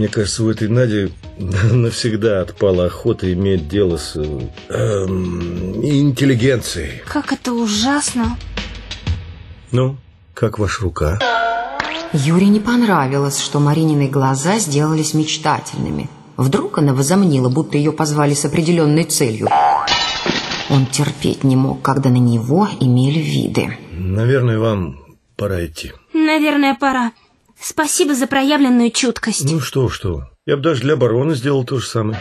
Мне кажется, у этой Нади навсегда отпала охота иметь дело с эм, интеллигенцией. Как это ужасно. Ну, как ваша рука? Юре не понравилось, что Маринины глаза сделались мечтательными. Вдруг она возомнила, будто ее позвали с определенной целью. Он терпеть не мог, когда на него имели виды. Наверное, вам пора идти. Наверное, пора. Спасибо за проявленную чуткость. Ну что, что. Я бы даже для барона сделал то же самое.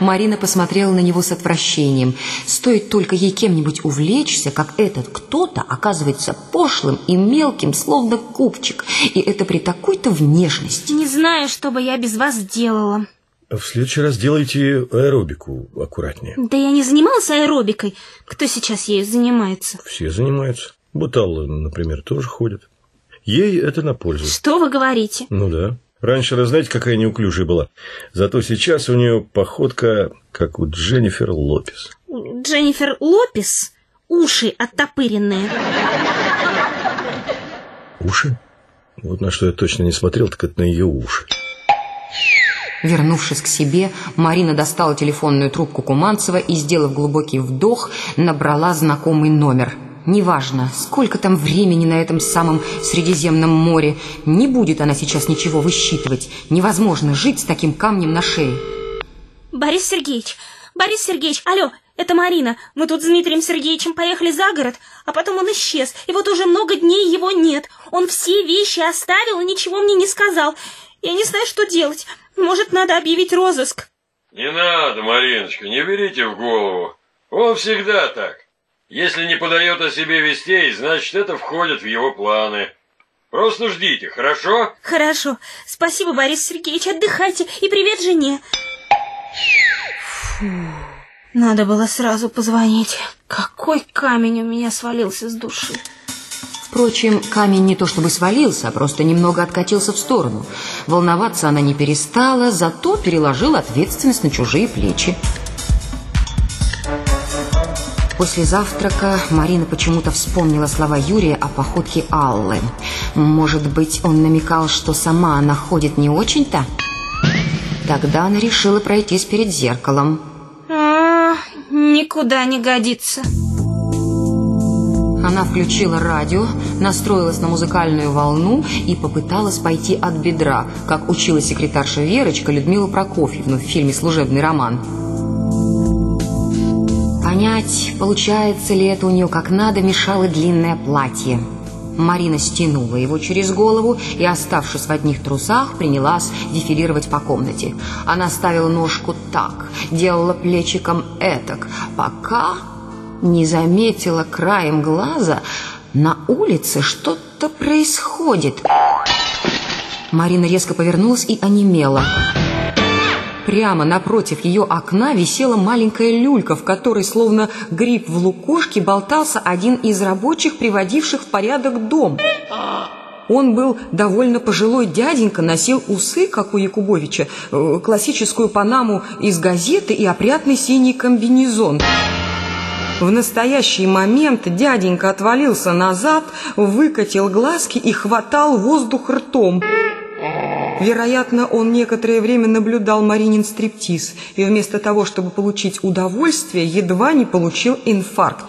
Марина посмотрела на него с отвращением. Стоит только ей кем-нибудь увлечься, как этот кто-то оказывается пошлым и мелким, словно купчик. И это при такой-то внешности. Не знаю, что бы я без вас делала. В следующий раз делайте аэробику аккуратнее. Да я не занималась аэробикой. Кто сейчас ею занимается? Все занимаются. Буталла, например, тоже ходит. Ей это на пользу. Что вы говорите? Ну да. Раньше, раз знаете, какая неуклюжая была. Зато сейчас у нее походка, как у Дженнифер Лопес. Дженнифер Лопес? Уши оттопыренные. Уши? Вот на что я точно не смотрел, так это на ее уши. Вернувшись к себе, Марина достала телефонную трубку Куманцева и, сделав глубокий вдох, набрала знакомый номер. Неважно, сколько там времени на этом самом Средиземном море, не будет она сейчас ничего высчитывать. Невозможно жить с таким камнем на шее. Борис Сергеевич, Борис Сергеевич, алло, это Марина. Мы тут с Дмитрием Сергеевичем поехали за город, а потом он исчез, и вот уже много дней его нет. Он все вещи оставил и ничего мне не сказал. Я не знаю, что делать. Может, надо объявить розыск? Не надо, Мариночка, не берите в голову. Он всегда так. Если не подает о себе вестей, значит, это входит в его планы. Просто ждите, хорошо? Хорошо. Спасибо, Борис Сергеевич. Отдыхайте. И привет жене. Фу. Надо было сразу позвонить. Какой камень у меня свалился с души. Впрочем, камень не то чтобы свалился, а просто немного откатился в сторону. Волноваться она не перестала, зато переложила ответственность на чужие плечи. После завтрака Марина почему-то вспомнила слова Юрия о походке Аллы. Может быть, он намекал, что сама она ходит не очень-то? Тогда она решила пройтись перед зеркалом. А, никуда не годится. Она включила радио, настроилась на музыкальную волну и попыталась пойти от бедра, как учила секретарша Верочка Людмила Прокофьевна в фильме «Служебный роман». Понять, получается ли это у нее как надо, мешало длинное платье. Марина стянула его через голову и, оставшись в одних трусах, принялась дефилировать по комнате. Она ставила ножку так, делала плечиком этак, пока не заметила краем глаза, на улице что-то происходит. Марина резко повернулась и онемела. Прямо напротив ее окна висела маленькая люлька, в которой, словно гриб в лукошке, болтался один из рабочих, приводивших в порядок дом. Он был довольно пожилой дяденька, носил усы, как у Якубовича, э, классическую панаму из газеты и опрятный синий комбинезон. В настоящий момент дяденька отвалился назад, выкатил глазки и хватал воздух ртом. Вероятно, он некоторое время наблюдал Маринин стриптиз и вместо того, чтобы получить удовольствие, едва не получил инфаркт.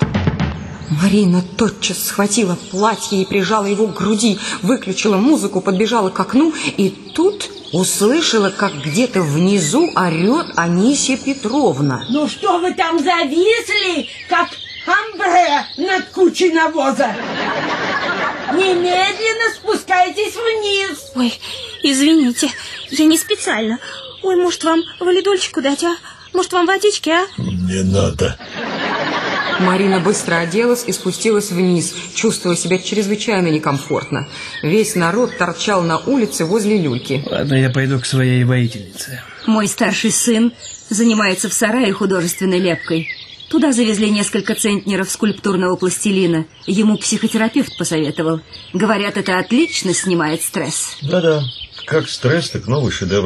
Марина тотчас схватила платье и прижала его к груди, выключила музыку, подбежала к окну и тут услышала, как где-то внизу орет Анисия Петровна. Ну что вы там зависли, как амбре над кучей навоза? Немедленно спускайтесь вниз. Ой, извините, я не специально. Ой, может, вам валидольчику дать, а? Может, вам водички, а? Не надо. Марина быстро оделась и спустилась вниз, чувствуя себя чрезвычайно некомфортно. Весь народ торчал на улице возле люльки. Ладно, я пойду к своей воительнице. Мой старший сын занимается в сарае художественной лепкой. Туда завезли несколько центнеров скульптурного пластилина. Ему психотерапевт посоветовал. Говорят, это отлично снимает стресс. Да-да. Как стресс, так новый шедевр.